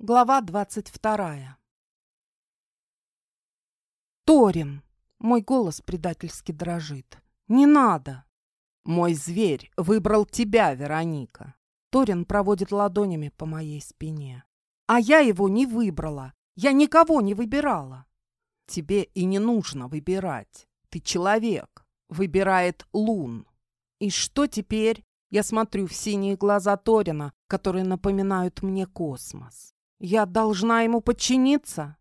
Глава двадцать вторая. Торин! Мой голос предательски дрожит. Не надо! Мой зверь выбрал тебя, Вероника. Торин проводит ладонями по моей спине. А я его не выбрала. Я никого не выбирала. Тебе и не нужно выбирать. Ты человек. Выбирает Лун. И что теперь? Я смотрю в синие глаза Торина, которые напоминают мне космос. Я должна ему подчиниться?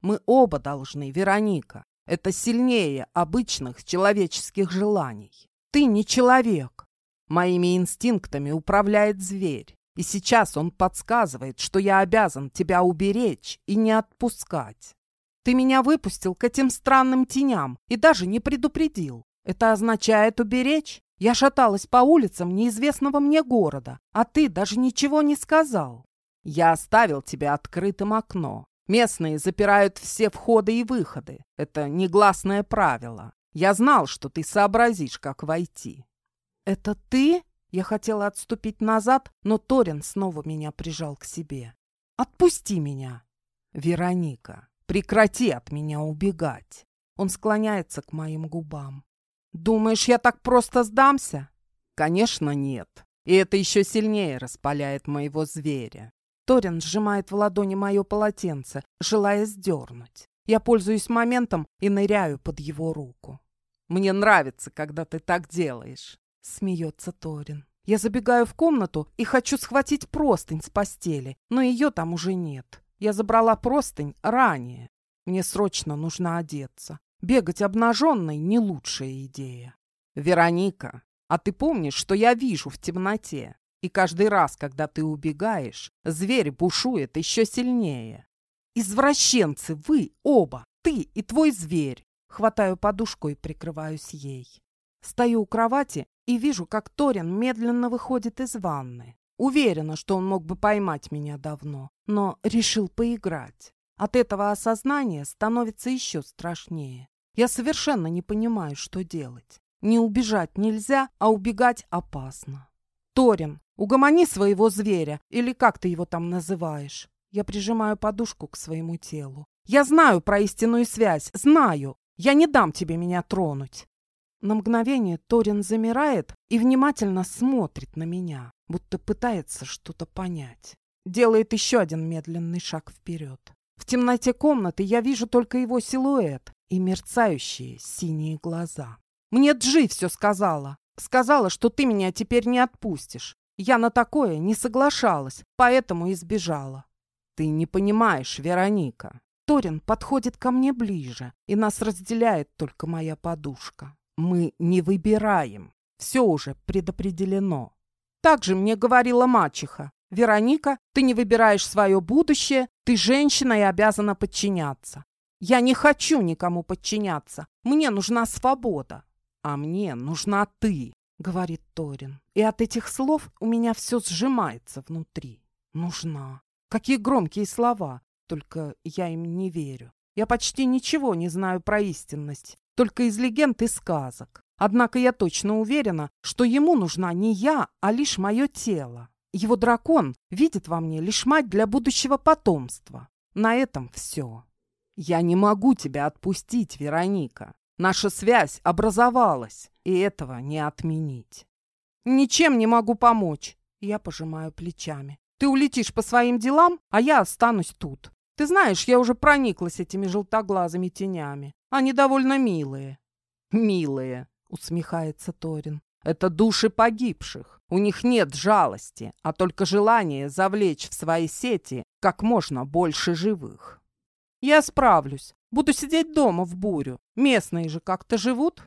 Мы оба должны, Вероника. Это сильнее обычных человеческих желаний. Ты не человек. Моими инстинктами управляет зверь. И сейчас он подсказывает, что я обязан тебя уберечь и не отпускать. Ты меня выпустил к этим странным теням и даже не предупредил. Это означает уберечь? Я шаталась по улицам неизвестного мне города, а ты даже ничего не сказал. Я оставил тебе открытым окно. Местные запирают все входы и выходы. Это негласное правило. Я знал, что ты сообразишь, как войти. Это ты? Я хотела отступить назад, но Торин снова меня прижал к себе. Отпусти меня. Вероника, прекрати от меня убегать. Он склоняется к моим губам. Думаешь, я так просто сдамся? Конечно, нет. И это еще сильнее распаляет моего зверя. Торин сжимает в ладони мое полотенце, желая сдернуть. Я пользуюсь моментом и ныряю под его руку. «Мне нравится, когда ты так делаешь», — смеется Торин. Я забегаю в комнату и хочу схватить простынь с постели, но ее там уже нет. Я забрала простынь ранее. Мне срочно нужно одеться. Бегать обнаженной — не лучшая идея. «Вероника, а ты помнишь, что я вижу в темноте?» И каждый раз, когда ты убегаешь, зверь бушует еще сильнее. «Извращенцы вы оба! Ты и твой зверь!» Хватаю подушку и прикрываюсь ей. Стою у кровати и вижу, как Торин медленно выходит из ванны. Уверена, что он мог бы поймать меня давно, но решил поиграть. От этого осознания становится еще страшнее. Я совершенно не понимаю, что делать. Не убежать нельзя, а убегать опасно. Торин, Угомони своего зверя, или как ты его там называешь. Я прижимаю подушку к своему телу. Я знаю про истинную связь, знаю. Я не дам тебе меня тронуть. На мгновение Торин замирает и внимательно смотрит на меня, будто пытается что-то понять. Делает еще один медленный шаг вперед. В темноте комнаты я вижу только его силуэт и мерцающие синие глаза. Мне Джи все сказала. Сказала, что ты меня теперь не отпустишь. Я на такое не соглашалась, поэтому избежала. Ты не понимаешь, Вероника. Торин подходит ко мне ближе, и нас разделяет только моя подушка. Мы не выбираем. Все уже предопределено. Так же мне говорила мачеха. Вероника, ты не выбираешь свое будущее, ты женщина и обязана подчиняться. Я не хочу никому подчиняться. Мне нужна свобода. А мне нужна ты говорит Торин. И от этих слов у меня все сжимается внутри. Нужна. Какие громкие слова. Только я им не верю. Я почти ничего не знаю про истинность, только из легенд и сказок. Однако я точно уверена, что ему нужна не я, а лишь мое тело. Его дракон видит во мне лишь мать для будущего потомства. На этом все. Я не могу тебя отпустить, Вероника. Наша связь образовалась, и этого не отменить. Ничем не могу помочь. Я пожимаю плечами. Ты улетишь по своим делам, а я останусь тут. Ты знаешь, я уже прониклась этими желтоглазыми тенями. Они довольно милые. Милые, усмехается Торин. Это души погибших. У них нет жалости, а только желание завлечь в свои сети как можно больше живых. Я справлюсь. Буду сидеть дома в бурю. Местные же как-то живут.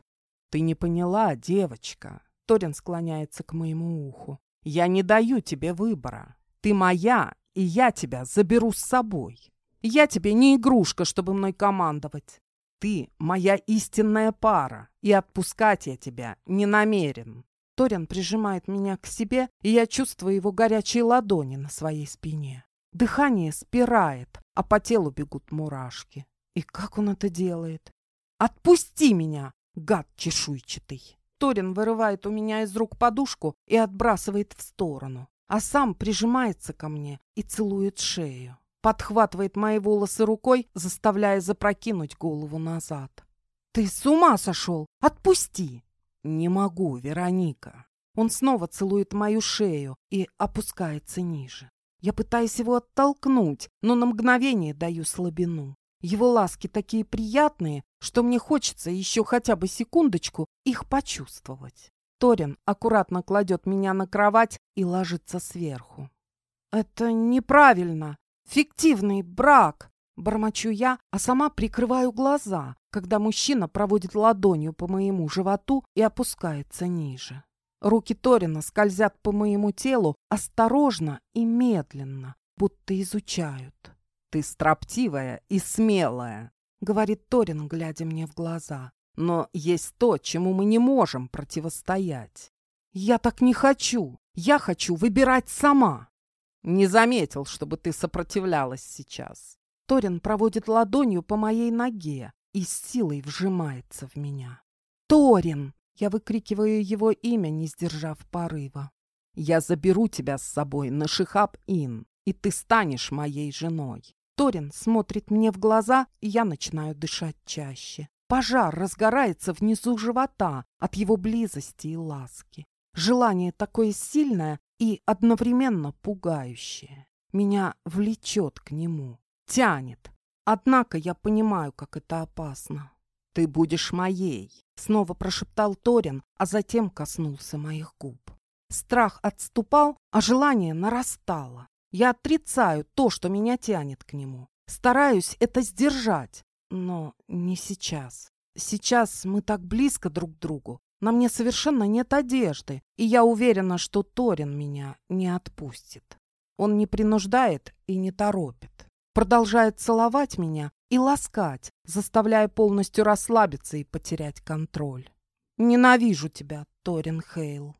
Ты не поняла, девочка. Торин склоняется к моему уху. Я не даю тебе выбора. Ты моя, и я тебя заберу с собой. Я тебе не игрушка, чтобы мной командовать. Ты моя истинная пара, и отпускать я тебя не намерен. Торин прижимает меня к себе, и я чувствую его горячие ладони на своей спине. Дыхание спирает, а по телу бегут мурашки. И как он это делает? «Отпусти меня, гад чешуйчатый!» Торин вырывает у меня из рук подушку и отбрасывает в сторону, а сам прижимается ко мне и целует шею. подхватывает мои волосы рукой, заставляя запрокинуть голову назад. «Ты с ума сошел! Отпусти!» «Не могу, Вероника!» Он снова целует мою шею и опускается ниже. Я пытаюсь его оттолкнуть, но на мгновение даю слабину. Его ласки такие приятные, что мне хочется еще хотя бы секундочку их почувствовать. Торин аккуратно кладет меня на кровать и ложится сверху. «Это неправильно! Фиктивный брак!» Бормочу я, а сама прикрываю глаза, когда мужчина проводит ладонью по моему животу и опускается ниже. Руки Торина скользят по моему телу осторожно и медленно, будто изучают. «Ты строптивая и смелая», — говорит Торин, глядя мне в глаза. «Но есть то, чему мы не можем противостоять. Я так не хочу. Я хочу выбирать сама». «Не заметил, чтобы ты сопротивлялась сейчас». Торин проводит ладонью по моей ноге и с силой вжимается в меня. «Торин!» Я выкрикиваю его имя, не сдержав порыва. «Я заберу тебя с собой на Шихаб-Ин, и ты станешь моей женой». Торин смотрит мне в глаза, и я начинаю дышать чаще. Пожар разгорается внизу живота от его близости и ласки. Желание такое сильное и одновременно пугающее. Меня влечет к нему, тянет. Однако я понимаю, как это опасно. «Ты будешь моей», — снова прошептал Торин, а затем коснулся моих губ. Страх отступал, а желание нарастало. Я отрицаю то, что меня тянет к нему. Стараюсь это сдержать, но не сейчас. Сейчас мы так близко друг к другу. На мне совершенно нет одежды, и я уверена, что Торин меня не отпустит. Он не принуждает и не торопит. Продолжает целовать меня, и ласкать, заставляя полностью расслабиться и потерять контроль. Ненавижу тебя, Торин Хейл.